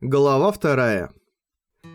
Глава вторая.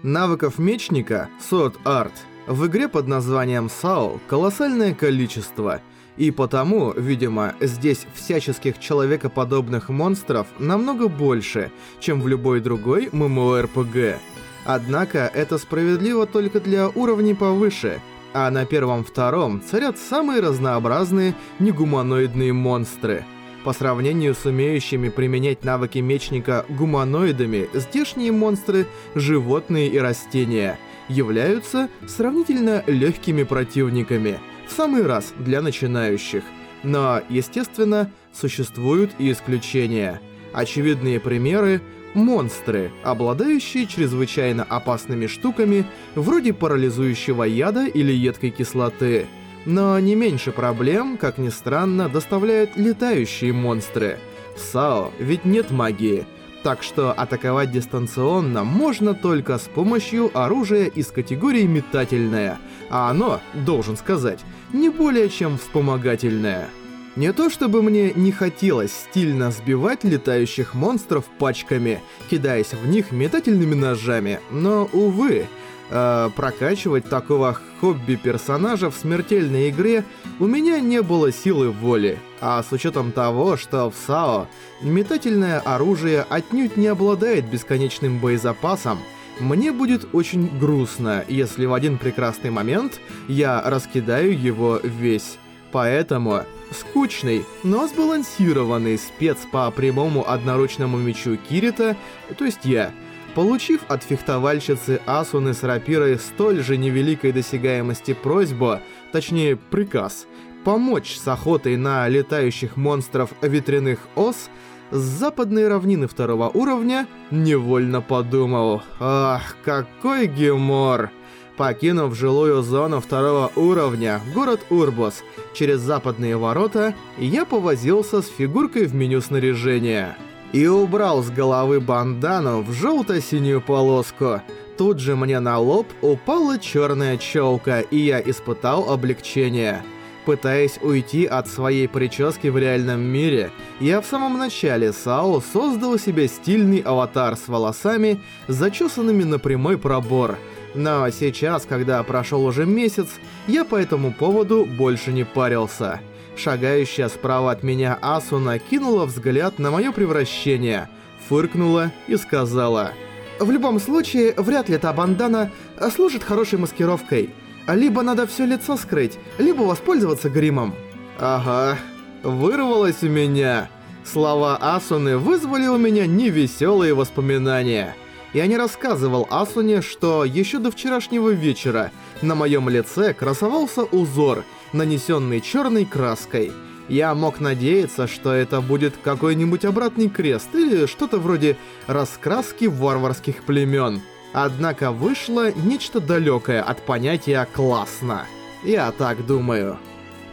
Навыков мечника Sword Art в игре под названием SAO колоссальное количество, и потому, видимо, здесь всяческих человекоподобных монстров намного больше, чем в любой другой MMORPG. Однако это справедливо только для уровней повыше, а на первом-втором царят самые разнообразные негуманоидные монстры – по сравнению с умеющими применять навыки мечника гуманоидами, здешние монстры, животные и растения являются сравнительно легкими противниками, в самый раз для начинающих. Но, естественно, существуют и исключения. Очевидные примеры – монстры, обладающие чрезвычайно опасными штуками, вроде парализующего яда или едкой кислоты – но не меньше проблем, как ни странно, доставляют летающие монстры. В САО ведь нет магии, так что атаковать дистанционно можно только с помощью оружия из категории метательное, а оно, должен сказать, не более чем вспомогательное. Не то чтобы мне не хотелось стильно сбивать летающих монстров пачками, кидаясь в них метательными ножами, но, увы, э, прокачивать такого хобби-персонажа в смертельной игре у меня не было силы воли. А с учетом того, что в САО метательное оружие отнюдь не обладает бесконечным боезапасом, мне будет очень грустно, если в один прекрасный момент я раскидаю его весь. Поэтому скучный, но сбалансированный спец по прямому одноручному мечу Кирита, то есть я, Получив от фехтовальщицы Асуны с рапирой столь же невеликой досягаемости просьбу, точнее приказ, помочь с охотой на летающих монстров ветряных ос, с западной равнины второго уровня невольно подумал «Ах, какой гемор!» Покинув жилую зону второго уровня, город Урбос, через западные ворота, я повозился с фигуркой в меню снаряжения и убрал с головы бандану в желто-синюю полоску. Тут же мне на лоб упала черная челка, и я испытал облегчение. Пытаясь уйти от своей прически в реальном мире, я в самом начале САО создал себе стильный аватар с волосами, зачесанными на прямой пробор. Но сейчас, когда прошел уже месяц, я по этому поводу больше не парился. Шагающая справа от меня Асуна кинула взгляд на мое превращение, фыркнула и сказала... В любом случае, вряд ли та бандана служит хорошей маскировкой. Либо надо все лицо скрыть, либо воспользоваться гримом. Ага, вырвалось у меня. Слова Асуны вызвали у меня невеселые воспоминания. Я не рассказывал Асуне, что еще до вчерашнего вечера на моем лице красовался узор — нанесенный черной краской. Я мог надеяться, что это будет какой-нибудь обратный крест или что-то вроде раскраски варварских племен. Однако вышло нечто далекое от понятия «классно». Я так думаю.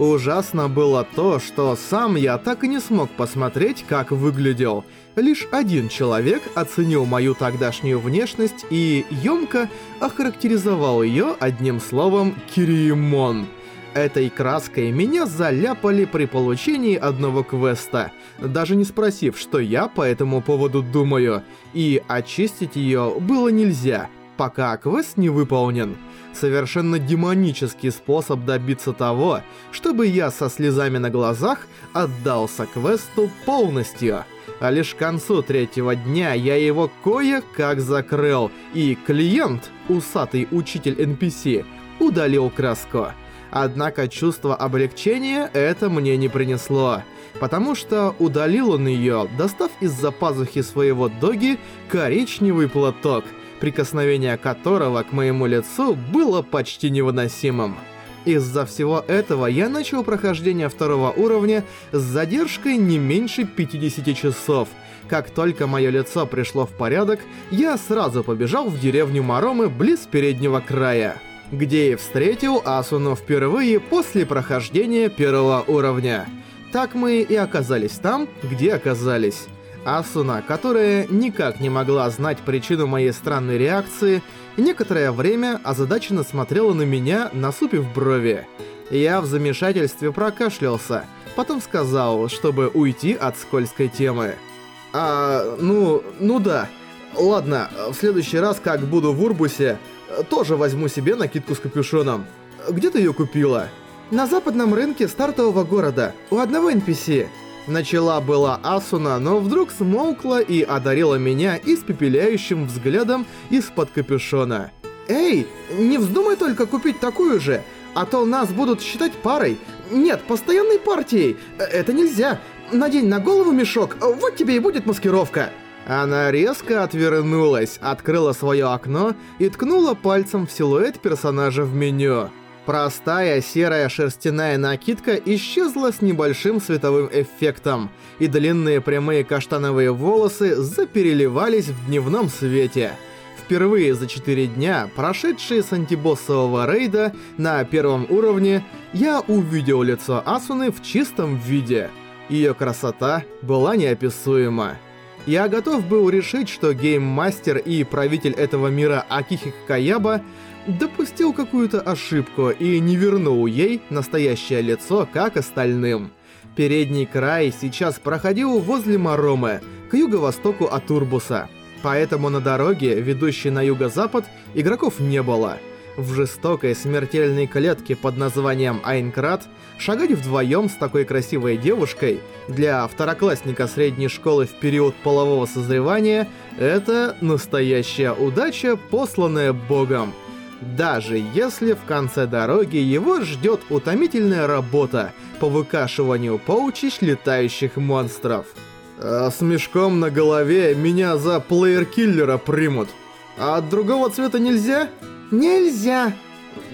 Ужасно было то, что сам я так и не смог посмотреть, как выглядел. Лишь один человек оценил мою тогдашнюю внешность и ёмко охарактеризовал ее одним словом «Кириемон». Этой краской меня заляпали при получении одного квеста, даже не спросив, что я по этому поводу думаю, и очистить ее было нельзя, пока квест не выполнен. Совершенно демонический способ добиться того, чтобы я со слезами на глазах отдался квесту полностью. А лишь к концу третьего дня я его кое-как закрыл, и клиент, усатый учитель NPC, удалил краску. Однако чувство облегчения это мне не принесло, потому что удалил он ее, достав из-за пазухи своего доги коричневый платок, прикосновение которого к моему лицу было почти невыносимым. Из-за всего этого я начал прохождение второго уровня с задержкой не меньше 50 часов. Как только мое лицо пришло в порядок, я сразу побежал в деревню Маромы близ переднего края где и встретил Асуну впервые после прохождения первого уровня. Так мы и оказались там, где оказались. Асуна, которая никак не могла знать причину моей странной реакции, некоторое время озадаченно смотрела на меня, насупив брови. Я в замешательстве прокашлялся, потом сказал, чтобы уйти от скользкой темы. «А, ну, ну да, Ладно, в следующий раз, как буду в Урбусе, тоже возьму себе накидку с капюшоном. Где ты ее купила? На западном рынке стартового города, у одного NPC. Начала была Асуна, но вдруг смолкла и одарила меня испепеляющим взглядом из-под капюшона. «Эй, не вздумай только купить такую же, а то нас будут считать парой. Нет, постоянной партией. Это нельзя. Надень на голову мешок, вот тебе и будет маскировка». Она резко отвернулась, открыла свое окно и ткнула пальцем в силуэт персонажа в меню. Простая серая шерстяная накидка исчезла с небольшим световым эффектом, и длинные прямые каштановые волосы запереливались в дневном свете. Впервые за 4 дня, прошедшие с антибоссового рейда на первом уровне, я увидел лицо Асуны в чистом виде. Ее красота была неописуема. Я готов был решить, что гейммастер и правитель этого мира Акихик Каяба допустил какую-то ошибку и не вернул ей настоящее лицо, как остальным. Передний край сейчас проходил возле Маромы, к юго-востоку от Турбуса. Поэтому на дороге, ведущей на юго-запад, игроков не было. В жестокой смертельной клетке под названием Айнкрат шагать вдвоем с такой красивой девушкой для второклассника средней школы в период полового созревания – это настоящая удача, посланная Богом – даже если в конце дороги его ждет утомительная работа по выкашиванию паучищ летающих монстров. А с мешком на голове меня за плеер-киллера примут. А от другого цвета нельзя? Нельзя.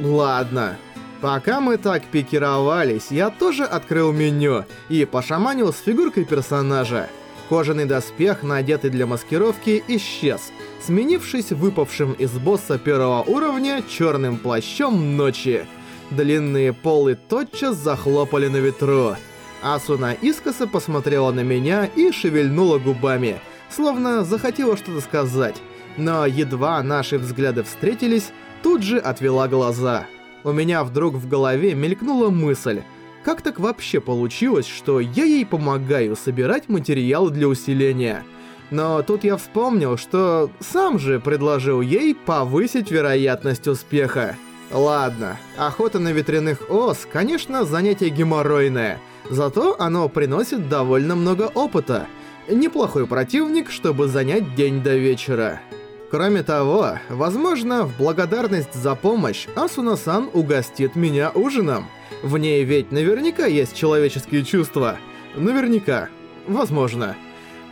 Ладно. Пока мы так пикировались, я тоже открыл меню и пошаманил с фигуркой персонажа. Кожаный доспех, надетый для маскировки, исчез, сменившись выпавшим из босса первого уровня черным плащом ночи. Длинные полы тотчас захлопали на ветру. Асуна искоса посмотрела на меня и шевельнула губами, словно захотела что-то сказать. Но едва наши взгляды встретились, тут же отвела глаза. У меня вдруг в голове мелькнула мысль — как так вообще получилось, что я ей помогаю собирать материал для усиления? Но тут я вспомнил, что сам же предложил ей повысить вероятность успеха. Ладно, охота на ветряных ос, конечно, занятие геморройное, зато оно приносит довольно много опыта. Неплохой противник, чтобы занять день до вечера. Кроме того, возможно, в благодарность за помощь Асуна-сан угостит меня ужином. В ней ведь наверняка есть человеческие чувства. Наверняка. Возможно.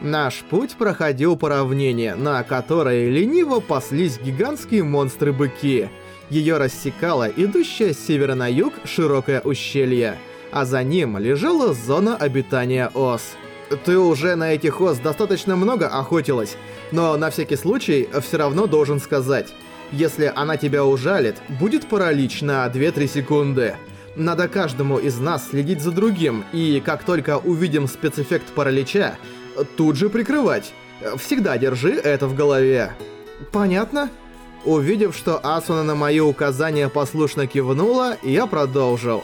Наш путь проходил по равнине, на которой лениво паслись гигантские монстры-быки. Ее рассекала идущая с севера на юг широкое ущелье, а за ним лежала зона обитания ос. Ты уже на этих ос достаточно много охотилась, но на всякий случай все равно должен сказать. Если она тебя ужалит, будет паралич на 2-3 секунды. Надо каждому из нас следить за другим, и как только увидим спецэффект паралича, тут же прикрывать. Всегда держи это в голове. Понятно? Увидев, что Асуна на мои указания послушно кивнула, я продолжил.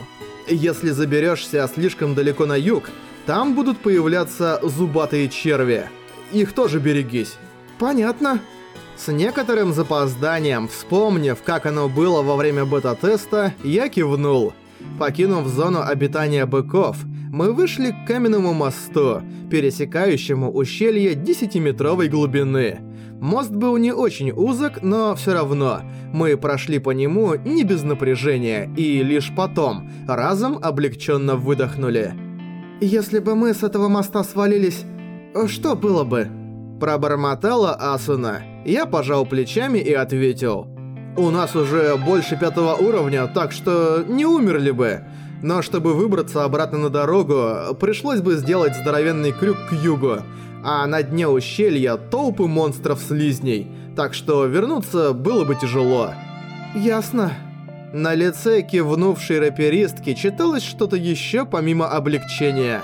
Если заберешься слишком далеко на юг, там будут появляться зубатые черви. Их тоже берегись. Понятно. С некоторым запозданием, вспомнив, как оно было во время бета-теста, я кивнул. Покинув зону обитания быков, мы вышли к каменному мосту, пересекающему ущелье 10-метровой глубины. Мост был не очень узок, но все равно мы прошли по нему не без напряжения и лишь потом разом облегченно выдохнули. «Если бы мы с этого моста свалились, что было бы?» Пробормотала Асуна. Я пожал плечами и ответил – у нас уже больше пятого уровня, так что не умерли бы. Но чтобы выбраться обратно на дорогу, пришлось бы сделать здоровенный крюк к югу. А на дне ущелья толпы монстров-слизней, так что вернуться было бы тяжело. Ясно. На лице кивнувшей раперистки читалось что-то еще помимо облегчения.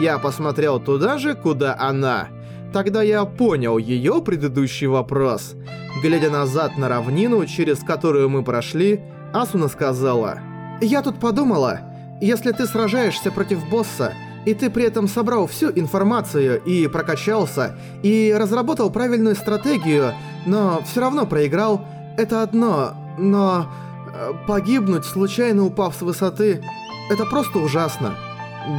Я посмотрел туда же, куда она. Тогда я понял ее предыдущий вопрос. Глядя назад на равнину, через которую мы прошли, Асуна сказала, «Я тут подумала, если ты сражаешься против босса, и ты при этом собрал всю информацию и прокачался, и разработал правильную стратегию, но все равно проиграл, это одно, но погибнуть, случайно упав с высоты, это просто ужасно.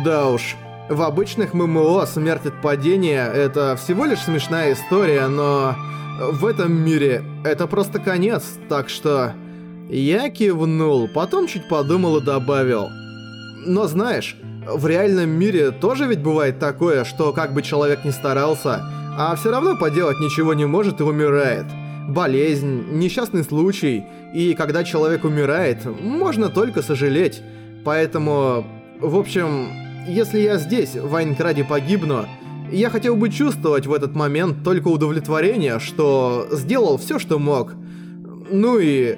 Да уж, в обычных ММО смерть от падения – это всего лишь смешная история, но в этом мире это просто конец, так что... Я кивнул, потом чуть подумал и добавил. Но знаешь, в реальном мире тоже ведь бывает такое, что как бы человек ни старался, а все равно поделать ничего не может и умирает. Болезнь, несчастный случай, и когда человек умирает, можно только сожалеть. Поэтому, в общем, если я здесь, в Айнкраде, погибну, я хотел бы чувствовать в этот момент только удовлетворение, что сделал все, что мог. Ну и...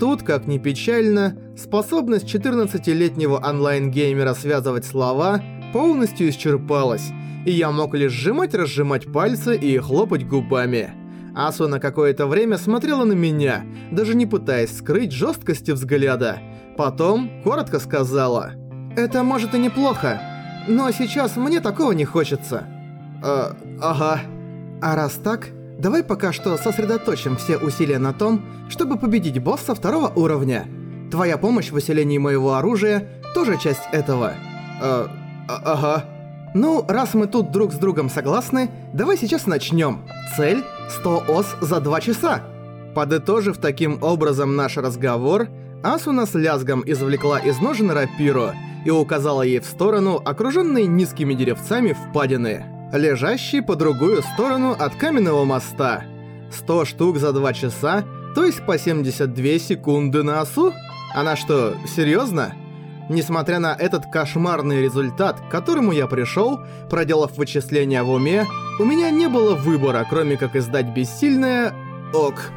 Тут, как ни печально, способность 14-летнего онлайн-геймера связывать слова полностью исчерпалась, и я мог лишь сжимать-разжимать пальцы и хлопать губами. Асу на какое-то время смотрела на меня, даже не пытаясь скрыть жесткости взгляда. Потом коротко сказала «Это может и неплохо, но сейчас мне такого не хочется». «Э, ага». «А раз так, давай пока что сосредоточим все усилия на том, чтобы победить босса второго уровня. Твоя помощь в усилении моего оружия тоже часть этого». «Э, а ага». «Ну, раз мы тут друг с другом согласны, давай сейчас начнем. Цель — 100 ос за 2 часа». Подытожив таким образом наш разговор, Асуна с лязгом извлекла из ножен рапиру и указала ей в сторону окруженной низкими деревцами впадины лежащий по другую сторону от каменного моста. 100 штук за 2 часа, то есть по 72 секунды на осу? Она что, серьезно? Несмотря на этот кошмарный результат, к которому я пришел, проделав вычисления в уме, у меня не было выбора, кроме как издать бессильное «ок».